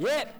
Yep.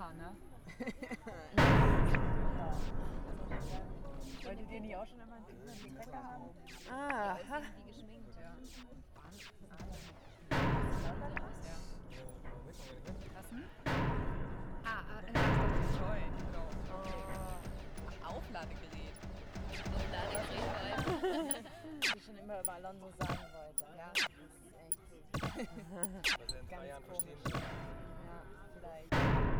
Mallorca, ne? ja. Wolltet ihr nicht auch schon immer einen Typen Trecker haben? Ah. Ja, die geschminkt, ja. Was denn? Ah, ah äh, Join, genau. Oh. Aufladegerät. Aufladegerät, Wie ich schon immer über Alonso sagen wollte. Ja. Das ist echt. Ganz komisch. Ja, vielleicht.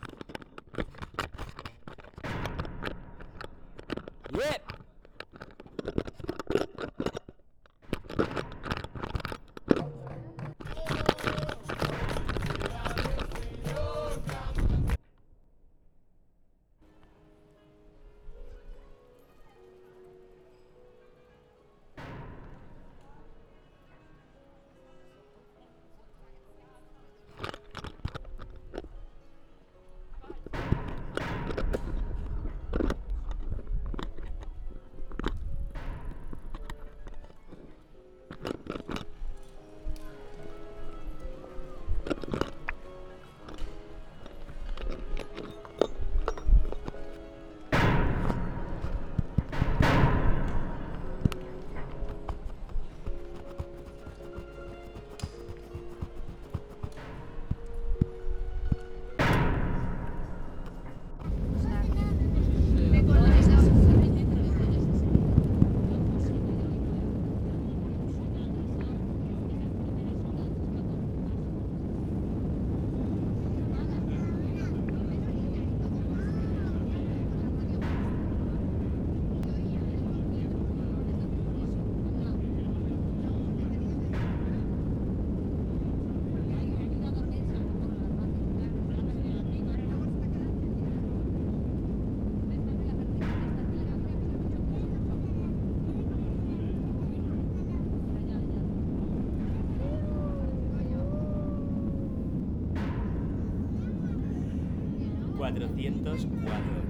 404.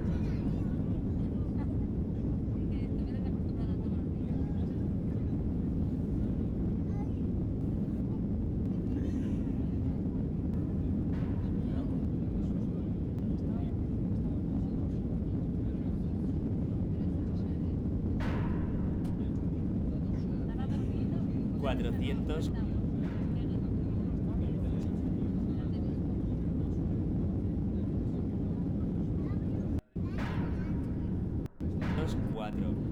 Agro.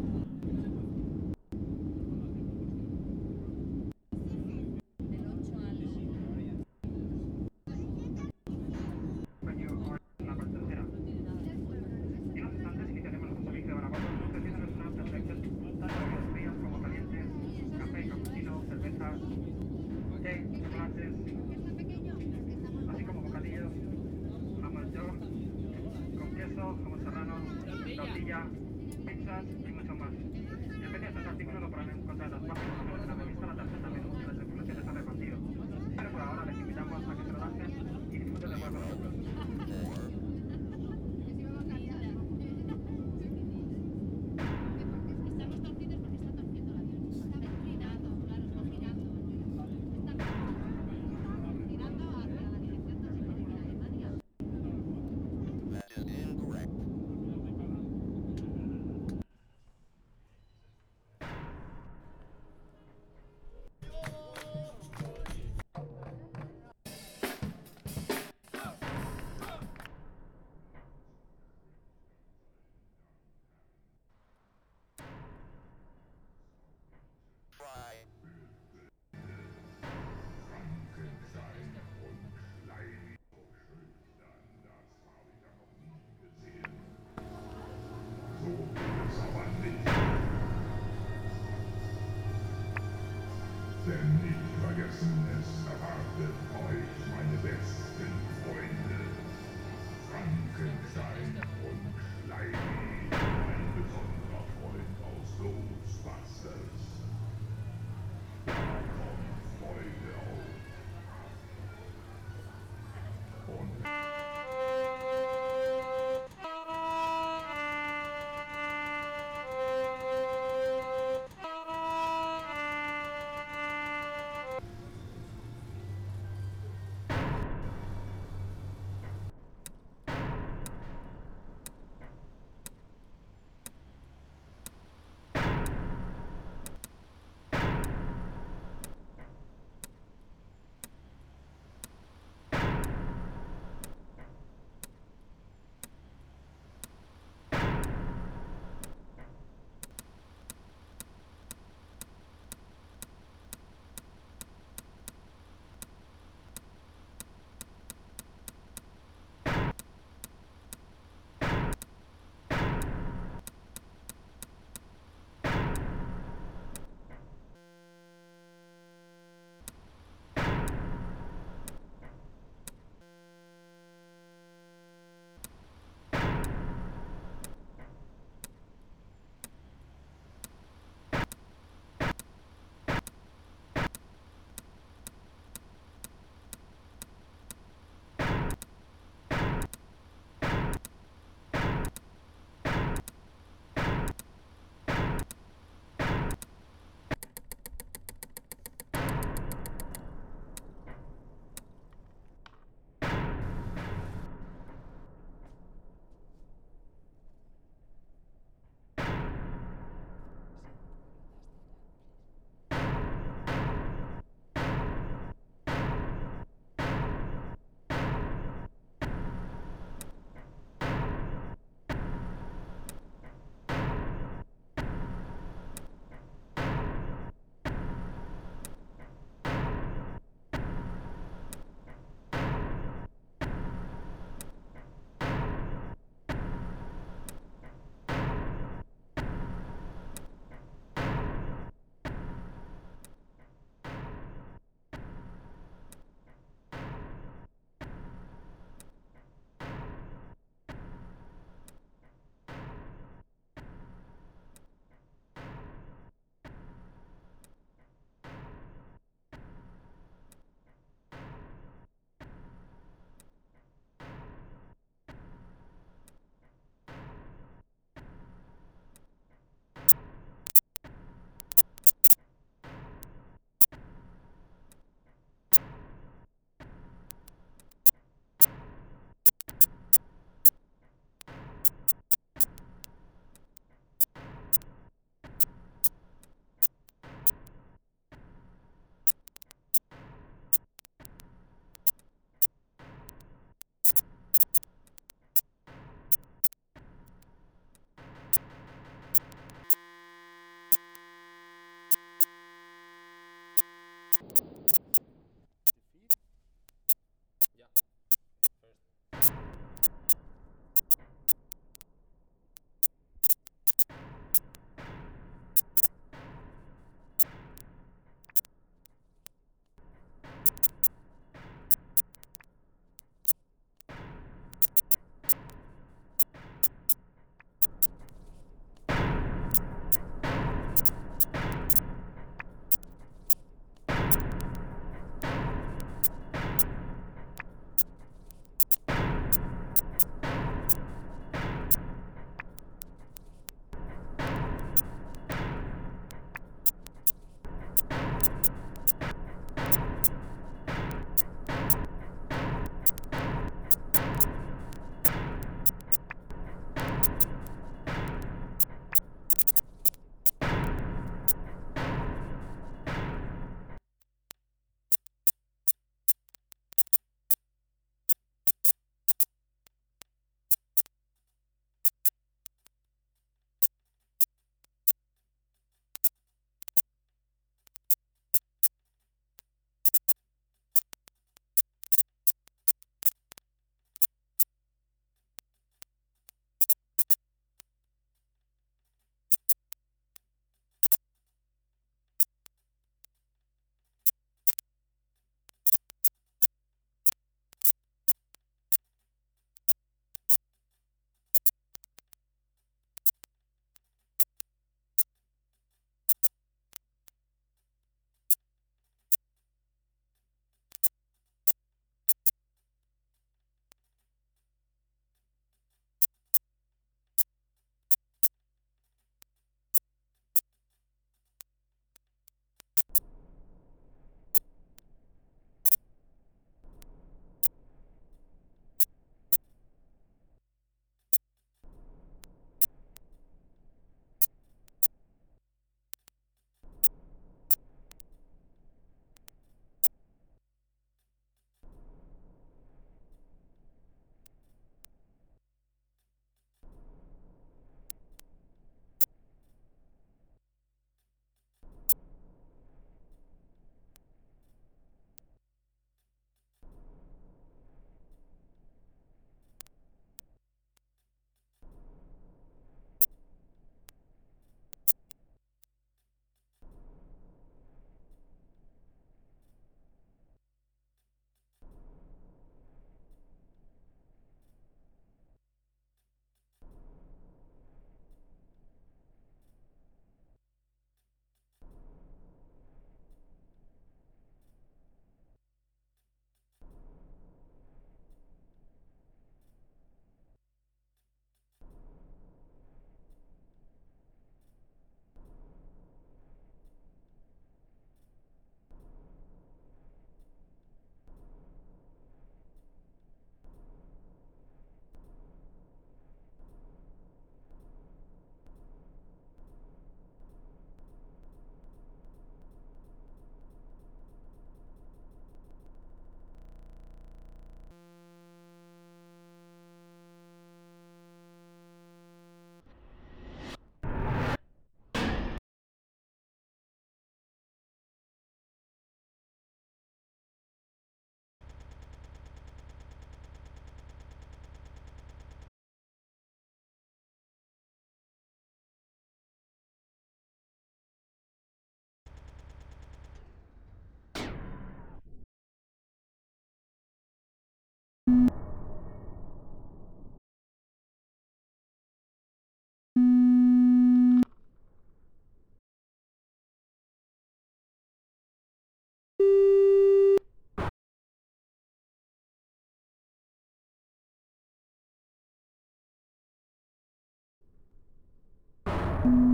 Bye.